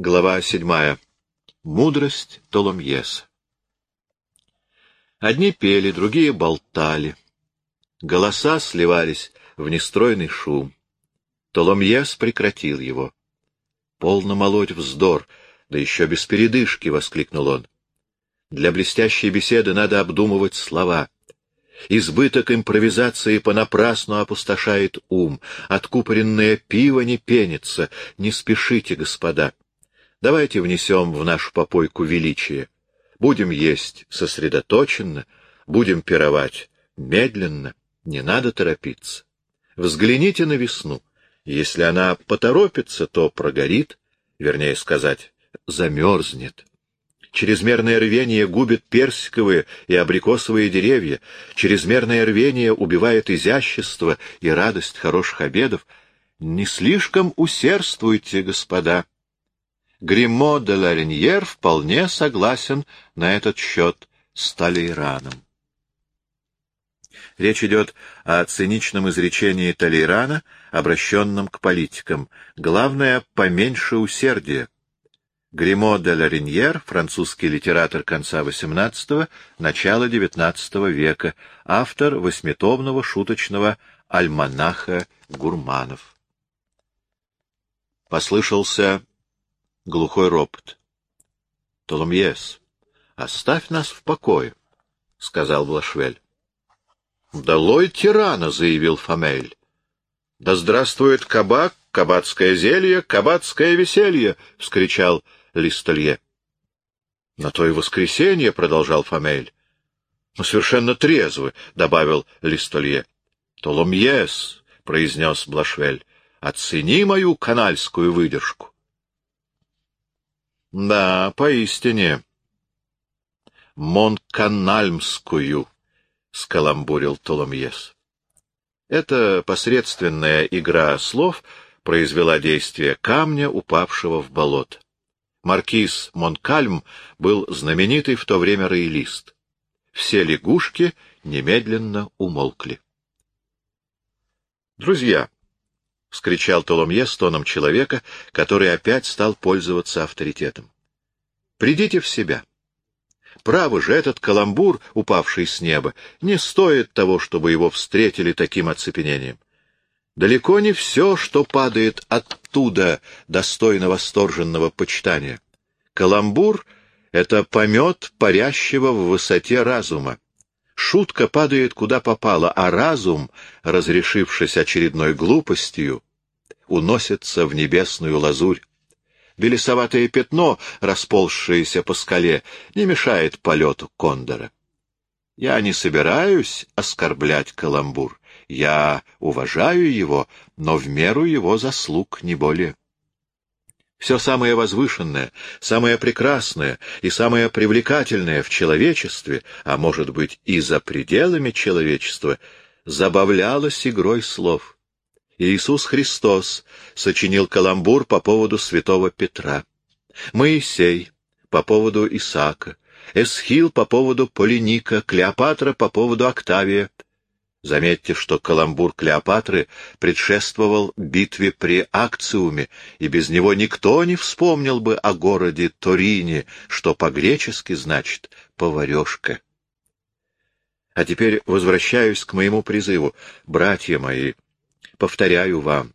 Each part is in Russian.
Глава седьмая. Мудрость Толомьеса. Одни пели, другие болтали. Голоса сливались в нестройный шум. Толомьес прекратил его. «Полно молоть вздор, да еще без передышки!» — воскликнул он. «Для блестящей беседы надо обдумывать слова. Избыток импровизации понапрасну опустошает ум. Откупоренное пиво не пенится. Не спешите, господа. Давайте внесем в нашу попойку величие. Будем есть сосредоточенно, будем пировать медленно, не надо торопиться. Взгляните на весну. Если она поторопится, то прогорит, вернее сказать, замерзнет. Чрезмерное рвение губит персиковые и абрикосовые деревья, чрезмерное рвение убивает изящество и радость хороших обедов. Не слишком усердствуйте, господа. Гримо де Лареньер вполне согласен на этот счет с Талейраном. Речь идет о циничном изречении Толейрана, обращенном к политикам. Главное — поменьше усердия. Гримо де Лариньер, французский литератор конца XVIII — начала XIX века, автор восьмитомного шуточного альманаха гурманов. Послышался глухой ропот. — Толомьес, оставь нас в покое, — сказал Блашвель. «Долой тирана!» — заявил Фомель. «Да здравствует кабак, кабацкое зелье, кабацкое веселье!» — вскричал Листолье. «На то и воскресенье!» — продолжал Фомель. «Мы совершенно трезвы!» — добавил Листолье. «Толомьес!» — произнес Блашвель. «Оцени мою канальскую выдержку!» «Да, поистине, монканальмскую!» — скаламбурил Толомьес. Эта посредственная игра слов произвела действие камня, упавшего в болото. Маркиз Монкальм был знаменитый в то время роялист. Все лягушки немедленно умолкли. «Друзья!» — вскричал Толомье с тоном человека, который опять стал пользоваться авторитетом. «Придите в себя. Право же, этот каламбур, упавший с неба, не стоит того, чтобы его встретили таким оцепенением. Далеко не все, что падает оттуда, достойно восторженного почитания. Каламбур — это помет парящего в высоте разума. Шутка падает куда попало, а разум, разрешившись очередной глупостью, уносится в небесную лазурь. Белесоватое пятно, расползшееся по скале, не мешает полету кондора. Я не собираюсь оскорблять каламбур. Я уважаю его, но в меру его заслуг не более. Все самое возвышенное, самое прекрасное и самое привлекательное в человечестве, а может быть и за пределами человечества, забавлялось игрой слов. Иисус Христос сочинил каламбур по поводу святого Петра, Моисей по поводу Исаака, Эсхил по поводу Полиника, Клеопатра по поводу Октавия. Заметьте, что каламбур Клеопатры предшествовал битве при Акциуме, и без него никто не вспомнил бы о городе Торине, что по-гречески значит «поварешка». А теперь возвращаюсь к моему призыву. Братья мои, повторяю вам,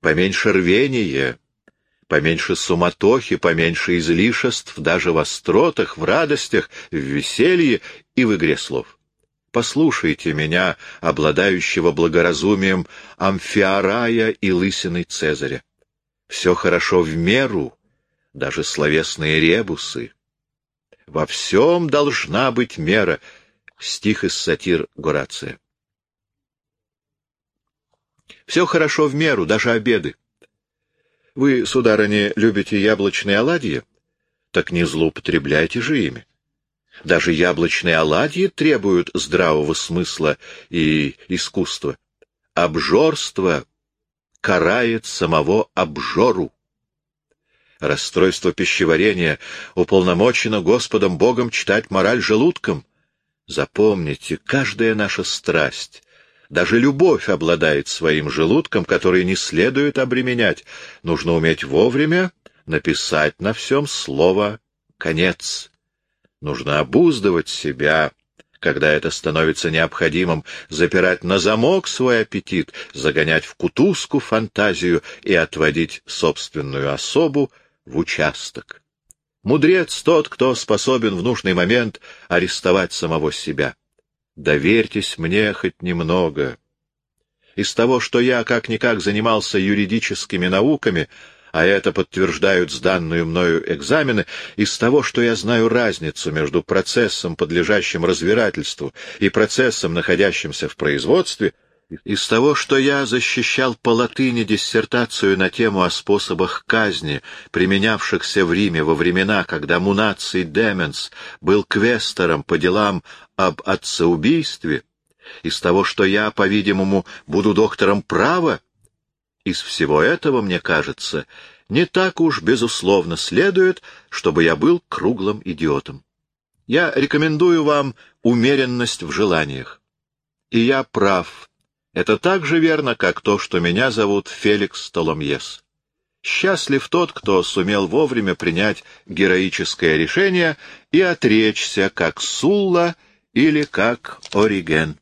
поменьше рвения, поменьше суматохи, поменьше излишеств, даже в остротах, в радостях, в веселье и в игре слов. Послушайте меня, обладающего благоразумием Амфиарая и лысиной Цезаря. Все хорошо в меру, даже словесные ребусы. Во всем должна быть мера. Стих из сатир Горация. Все хорошо в меру, даже обеды. Вы, сударыня, любите яблочные оладьи? Так не злоупотребляйте же ими. Даже яблочные оладьи требуют здравого смысла и искусства. Обжорство карает самого обжору. Расстройство пищеварения уполномочено Господом Богом читать мораль желудком. Запомните, каждая наша страсть даже любовь обладает своим желудком, который не следует обременять. Нужно уметь вовремя написать на всем слово «конец». Нужно обуздывать себя, когда это становится необходимым, запирать на замок свой аппетит, загонять в кутузку фантазию и отводить собственную особу в участок. Мудрец тот, кто способен в нужный момент арестовать самого себя. Доверьтесь мне хоть немного. Из того, что я как-никак занимался юридическими науками, а это подтверждают сданную мною экзамены, из того, что я знаю разницу между процессом, подлежащим разбирательству, и процессом, находящимся в производстве — из того, что я защищал по латыни диссертацию на тему о способах казни, применявшихся в Риме во времена, когда Мунаций Деменс был квестором по делам об отцеубийстве, из того, что я, по-видимому, буду доктором права, из всего этого, мне кажется, не так уж, безусловно, следует, чтобы я был круглым идиотом. Я рекомендую вам умеренность в желаниях. И я прав, это так же верно, как то, что меня зовут Феликс Толомьес. Счастлив тот, кто сумел вовремя принять героическое решение и отречься, как Сулла или как Ориген.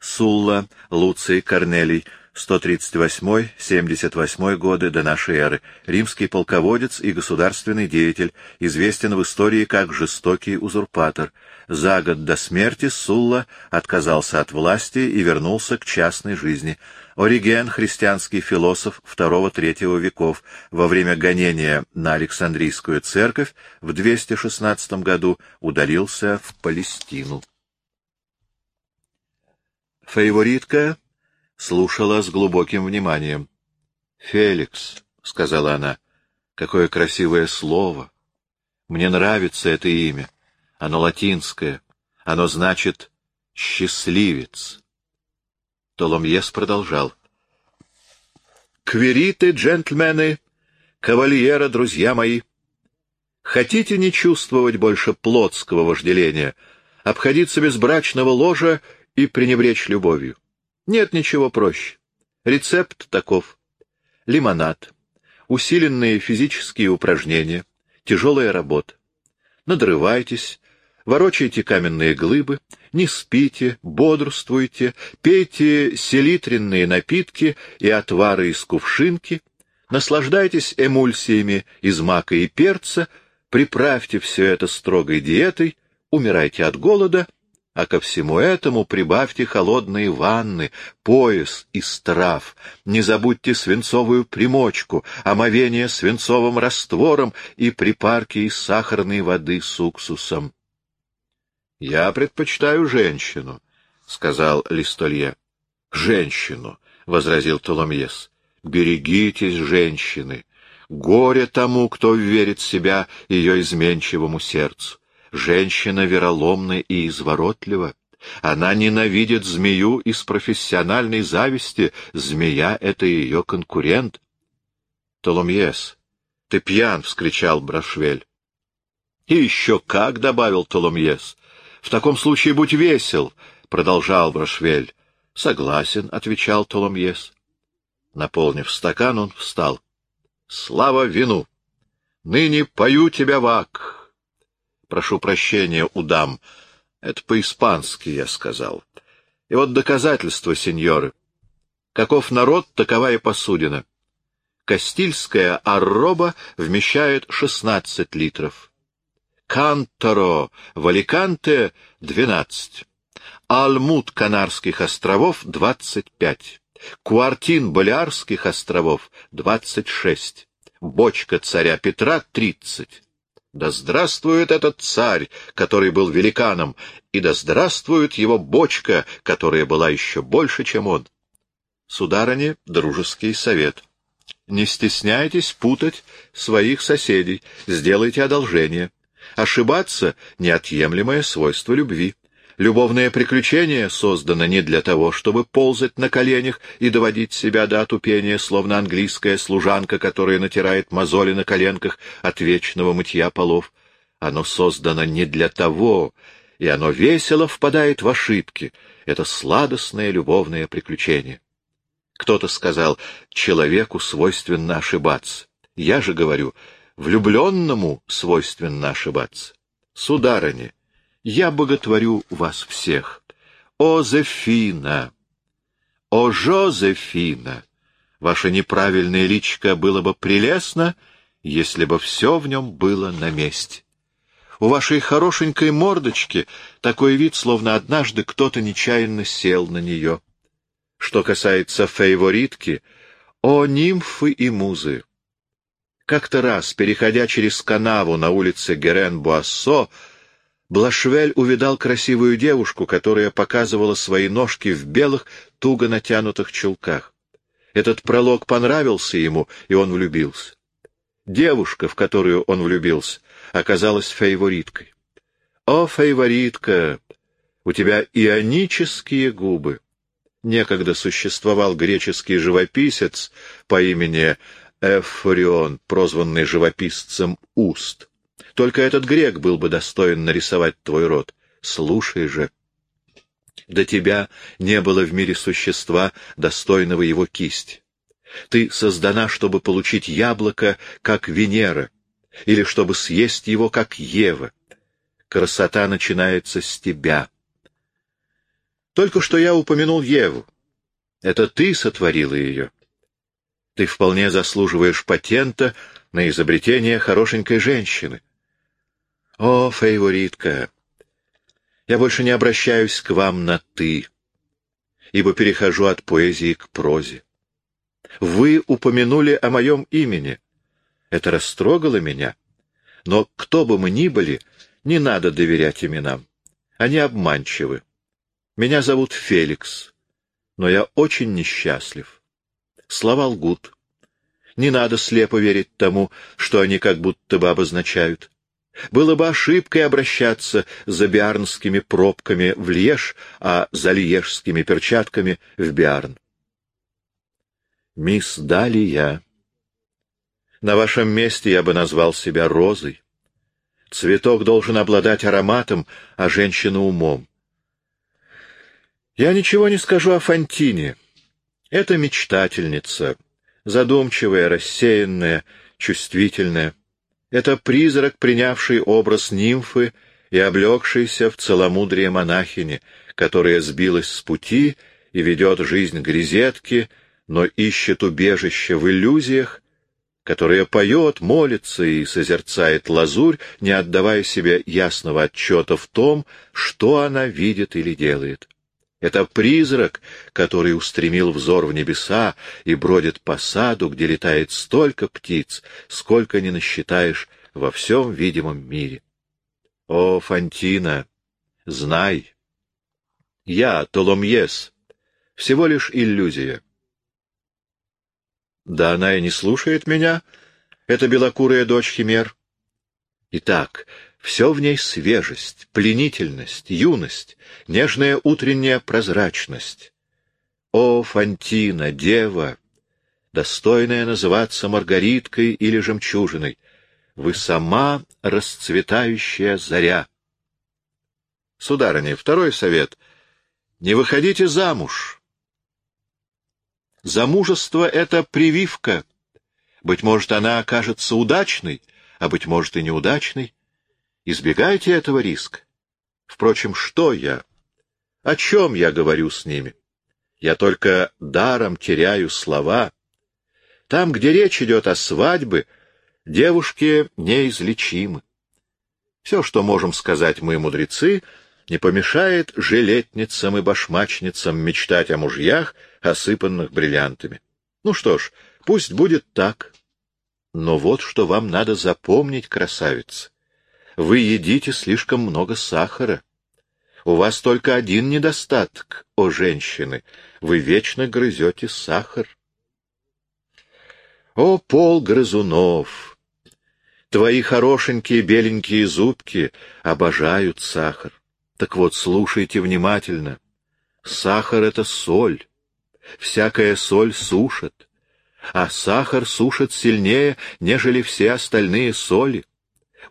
Сулла, Луций Корнелий, 138-78 годы до нашей эры, римский полководец и государственный деятель, известен в истории как жестокий узурпатор. За год до смерти Сулла отказался от власти и вернулся к частной жизни. Ориген, христианский философ II-III веков, во время гонения на Александрийскую церковь в 216 году удалился в Палестину. Фаворитка слушала с глубоким вниманием. — Феликс, — сказала она, — какое красивое слово. Мне нравится это имя. Оно латинское. Оно значит «счастливец». Толомьес продолжал. «Квериты, джентльмены, кавальера, друзья мои, хотите не чувствовать больше плотского вожделения, обходиться без брачного ложа и пренебречь любовью? Нет ничего проще. Рецепт таков. Лимонад, усиленные физические упражнения, тяжелая работа. Надрывайтесь, ворочайте каменные глыбы, не спите, бодрствуйте, пейте селитренные напитки и отвары из кувшинки, наслаждайтесь эмульсиями из мака и перца, приправьте все это строгой диетой, умирайте от голода — а ко всему этому прибавьте холодные ванны, пояс из трав, не забудьте свинцовую примочку, омовение свинцовым раствором и припарки из сахарной воды с уксусом. — Я предпочитаю женщину, — сказал Листолье. — Женщину, — возразил Толомьес. — Берегитесь женщины. Горе тому, кто верит себя ее изменчивому сердцу. Женщина вероломна и изворотлива. Она ненавидит змею из профессиональной зависти. Змея — это ее конкурент. — Толомьес, ты пьян! — вскричал Брашвель. — И еще как! — добавил Толомьес. — В таком случае будь весел! — продолжал Брашвель. — Согласен, — отвечал Толомьес. Наполнив стакан, он встал. — Слава вину! Ныне пою тебя, Вак! Прошу прощения у дам. Это по-испански, я сказал. И вот доказательство, сеньоры. Каков народ, такова и посудина. Кастильская арроба вмещает 16 литров. Канторо в Аликанте — 12. Алмут Канарских островов — 25. Куартин Балиарских островов — 26. Бочка царя Петра — 30. Да здравствует этот царь, который был великаном, и да здравствует его бочка, которая была еще больше, чем он. Сударыне, дружеский совет. Не стесняйтесь путать своих соседей, сделайте одолжение. Ошибаться — неотъемлемое свойство любви. Любовное приключение создано не для того, чтобы ползать на коленях и доводить себя до отупения, словно английская служанка, которая натирает мозоли на коленках от вечного мытья полов. Оно создано не для того, и оно весело впадает в ошибки. Это сладостное любовное приключение. Кто-то сказал, человеку свойственно ошибаться. Я же говорю, влюбленному свойственно ошибаться. Сударыня, я боготворю вас всех. О, Зефина! О, Жозефина! Ваше неправильное личико было бы прелестно, если бы все в нем было на месте. У вашей хорошенькой мордочки такой вид, словно однажды кто-то нечаянно сел на нее. Что касается фейворитки, о, нимфы и музы! Как-то раз, переходя через канаву на улице Герен-Буассо, Блашвель увидал красивую девушку, которая показывала свои ножки в белых, туго натянутых чулках. Этот пролог понравился ему, и он влюбился. Девушка, в которую он влюбился, оказалась фейвориткой. «О, фейворитка, у тебя ионические губы!» Некогда существовал греческий живописец по имени Эфорион, прозванный живописцем Уст. Только этот грек был бы достоин нарисовать твой род. Слушай же. До тебя не было в мире существа, достойного его кисти. Ты создана, чтобы получить яблоко, как Венера, или чтобы съесть его, как Ева. Красота начинается с тебя. Только что я упомянул Еву. Это ты сотворила ее. Ты вполне заслуживаешь патента на изобретение хорошенькой женщины. О, фейворитка! Я больше не обращаюсь к вам на «ты», ибо перехожу от поэзии к прозе. Вы упомянули о моем имени. Это растрогало меня. Но кто бы мы ни были, не надо доверять именам. Они обманчивы. Меня зовут Феликс, но я очень несчастлив. Слова лгут. Не надо слепо верить тому, что они как будто бы обозначают. Было бы ошибкой обращаться за биарнскими пробками в Льеж, а за льежскими перчатками в Биарн. Мисс Далия, на вашем месте я бы назвал себя розой. Цветок должен обладать ароматом, а женщина — умом. Я ничего не скажу о Фантине. Это мечтательница, задумчивая, рассеянная, чувствительная. Это призрак, принявший образ нимфы и облегшийся в целомудрие монахини, которая сбилась с пути и ведет жизнь грезетки, но ищет убежище в иллюзиях, которая поет, молится и созерцает лазурь, не отдавая себе ясного отчета в том, что она видит или делает. Это призрак, который устремил взор в небеса и бродит по саду, где летает столько птиц, сколько не насчитаешь во всем видимом мире. О, Фантина, знай, я, Толомьес, всего лишь иллюзия. Да она и не слушает меня, эта белокурая дочь Химер. Итак, все в ней свежесть, пленительность, юность, нежная утренняя прозрачность. О, Фантина, дева, достойная называться Маргариткой или жемчужиной, вы сама расцветающая заря. Сударыня, второй совет — не выходите замуж. Замужество — это прививка. Быть может, она окажется удачной, а, быть может, и неудачной. Избегайте этого риска. Впрочем, что я? О чем я говорю с ними? Я только даром теряю слова. Там, где речь идет о свадьбе, девушки неизлечимы. Все, что можем сказать мы, мудрецы, не помешает жилетницам и башмачницам мечтать о мужьях, осыпанных бриллиантами. Ну что ж, пусть будет так. Но вот что вам надо запомнить, красавица. Вы едите слишком много сахара. У вас только один недостаток, о женщины. Вы вечно грызете сахар. О, пол грызунов! Твои хорошенькие беленькие зубки обожают сахар. Так вот, слушайте внимательно. Сахар — это соль. Всякая соль сушит. А сахар сушит сильнее, нежели все остальные соли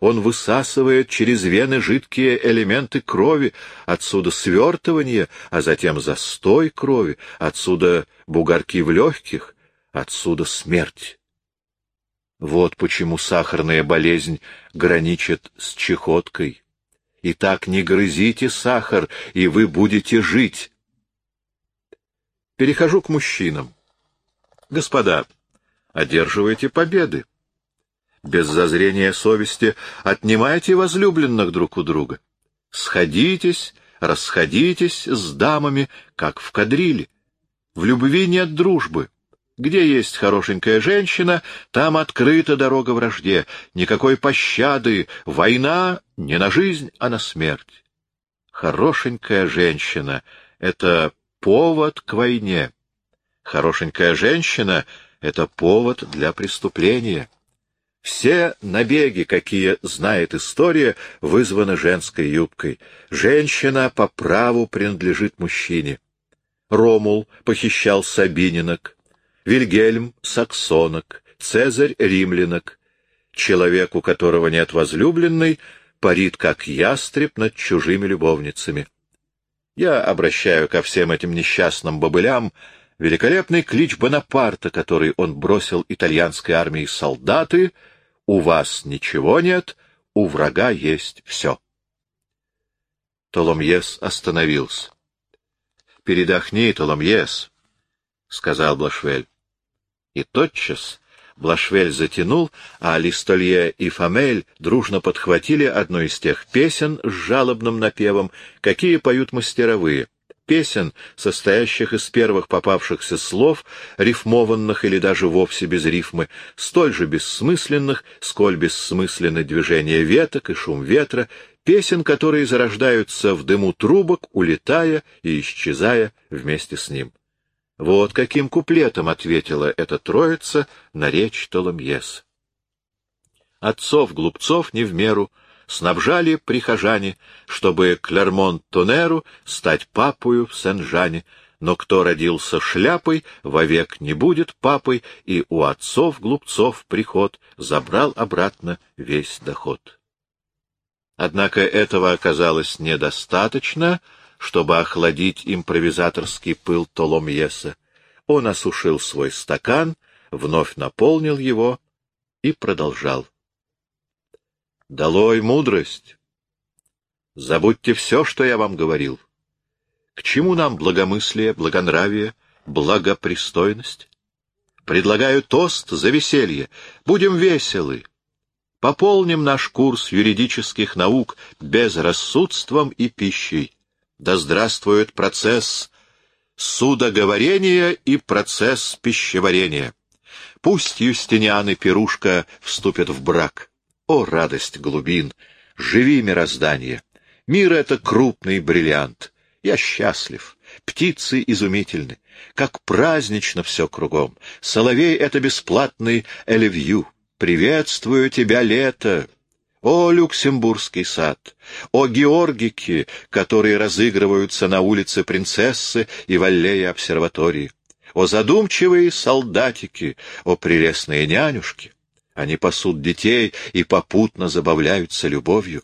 он высасывает через вены жидкие элементы крови, отсюда свертывание, а затем застой крови, отсюда бугорки в легких, отсюда смерть. Вот почему сахарная болезнь граничит с чехоткой. Итак, не грызите сахар, и вы будете жить. Перехожу к мужчинам. Господа, одерживайте победы. Без зазрения совести отнимайте возлюбленных друг у друга. Сходитесь, расходитесь с дамами, как в кадриле. В любви нет дружбы. Где есть хорошенькая женщина, там открыта дорога вражде. Никакой пощады. Война не на жизнь, а на смерть. Хорошенькая женщина — это повод к войне. Хорошенькая женщина — это повод для преступления. Все набеги, какие знает история, вызваны женской юбкой. Женщина по праву принадлежит мужчине. Ромул похищал Сабининок, Вильгельм — саксонок, Цезарь — римлянок. Человек, у которого нет возлюбленной, парит как ястреб над чужими любовницами. Я обращаю ко всем этим несчастным бобылям великолепный клич Бонапарта, который он бросил итальянской армии солдаты «У вас ничего нет, у врага есть все». Толомьес остановился. «Передохни, Толомьес», — сказал Блашвель. И тотчас Блашвель затянул, а Листолье и Фамель дружно подхватили одну из тех песен с жалобным напевом, какие поют мастеровые. Песен, состоящих из первых попавшихся слов, рифмованных или даже вовсе без рифмы, столь же бессмысленных, сколь бессмысленны движение веток и шум ветра, песен, которые зарождаются в дыму трубок, улетая и исчезая вместе с ним. Вот каким куплетом ответила эта троица на речь Толомьес. Отцов-глупцов не в меру снабжали прихожане, чтобы Клермон-Тонеру стать папою в Сен-Жане, но кто родился шляпой, вовек не будет папой, и у отцов-глупцов приход забрал обратно весь доход. Однако этого оказалось недостаточно — чтобы охладить импровизаторский пыл Толомьеса. Он осушил свой стакан, вновь наполнил его и продолжал. «Долой мудрость! Забудьте все, что я вам говорил. К чему нам благомыслие, благонравие, благопристойность? Предлагаю тост за веселье. Будем веселы. Пополним наш курс юридических наук безрассудством и пищей. Да здравствует процесс судоговорения и процесс пищеварения. Пусть Юстиниан и Пирушка вступят в брак. О, радость глубин! Живи, мироздание! Мир — это крупный бриллиант. Я счастлив. Птицы изумительны. Как празднично все кругом. Соловей — это бесплатный элевью. Приветствую тебя, лето! О, Люксембургский сад! О, Георгики, которые разыгрываются на улице принцессы и в аллее обсерватории! О, задумчивые солдатики! О, прелестные нянюшки! Они пасут детей и попутно забавляются любовью.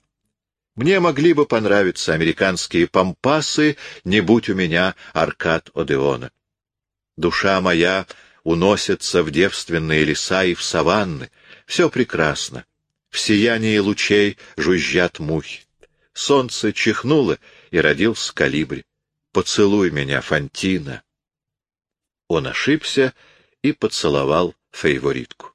Мне могли бы понравиться американские пампасы, не будь у меня аркад Одеона. Душа моя уносится в девственные леса и в саванны. Все прекрасно. В сиянии лучей жужжат мухи. Солнце чихнуло, и родился калибри. «Поцелуй меня, Фантина!» Он ошибся и поцеловал фаворитку.